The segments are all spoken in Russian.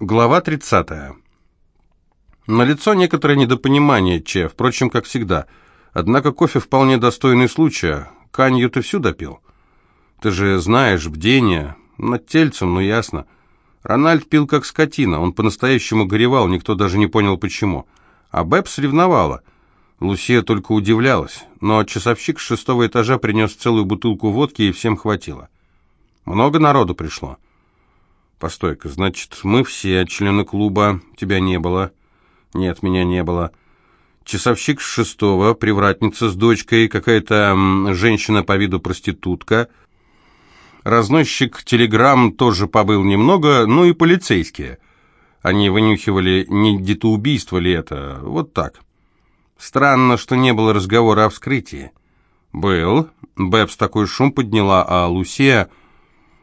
Глава 30. Налицо некоторое недопонимание, Че, впрочем, как всегда. Однако кофе вполне достойный случая. Канью ты всю допил? Ты же знаешь, бдение. Над тельцем, ну ясно. Рональд пил как скотина, он по-настоящему горевал, никто даже не понял почему. А Бэбс ревновала. Лусия только удивлялась, но часовщик с шестого этажа принес целую бутылку водки, и всем хватило. Много народу пришло. «Постой-ка, значит, мы все члены клуба, тебя не было?» «Нет, меня не было». Часовщик с шестого, привратница с дочкой, какая-то женщина по виду проститутка. Разносчик телеграмм тоже побыл немного, ну и полицейские. Они вынюхивали, не детоубийство ли это, вот так. Странно, что не было разговора о вскрытии. Был. Бэбс такой шум подняла, а Лусия...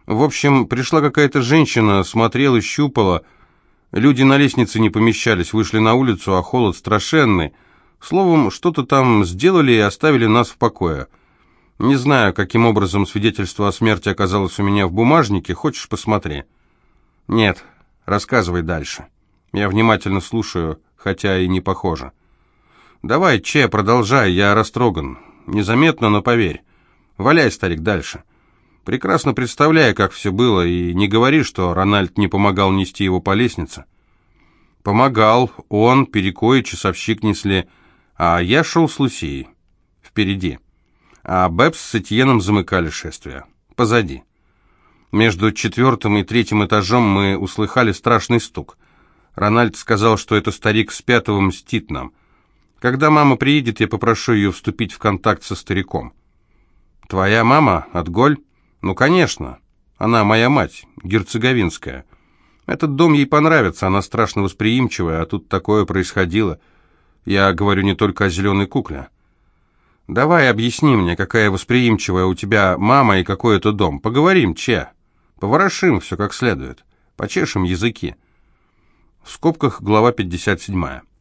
В общем, пришла какая-то женщина, смотрела, щупала. Люди на лестнице не помещались, вышли на улицу, а холод страшенный. Словом, что-то там сделали и оставили нас в покое. Не знаю, каким образом свидетельство о смерти оказалось у меня в бумажнике. Хочешь, посмотри? Нет, рассказывай дальше. Я внимательно слушаю, хотя и не похоже. Давай, Че, продолжай, я растроган. Незаметно, но поверь. Валяй, старик, дальше. Прекрасно представляю, как все было, и не говори, что Рональд не помогал нести его по лестнице. Помогал, он, Переко и часовщик несли, а я шел с Лусией. Впереди. А Бэбс с Этьеном замыкали шествие. Позади. Между четвертым и третьим этажом мы услыхали страшный стук. Рональд сказал, что это старик с пятого мстит нам. Когда мама приедет, я попрошу ее вступить в контакт со стариком. «Твоя мама? Отголь?» «Ну, конечно. Она моя мать, герцеговинская. Этот дом ей понравится, она страшно восприимчивая, а тут такое происходило. Я говорю не только о зеленой кукле. Давай объясни мне, какая восприимчивая у тебя мама и какой это дом. Поговорим, че. Поворошим все как следует. Почешем языки». В скобках глава 57.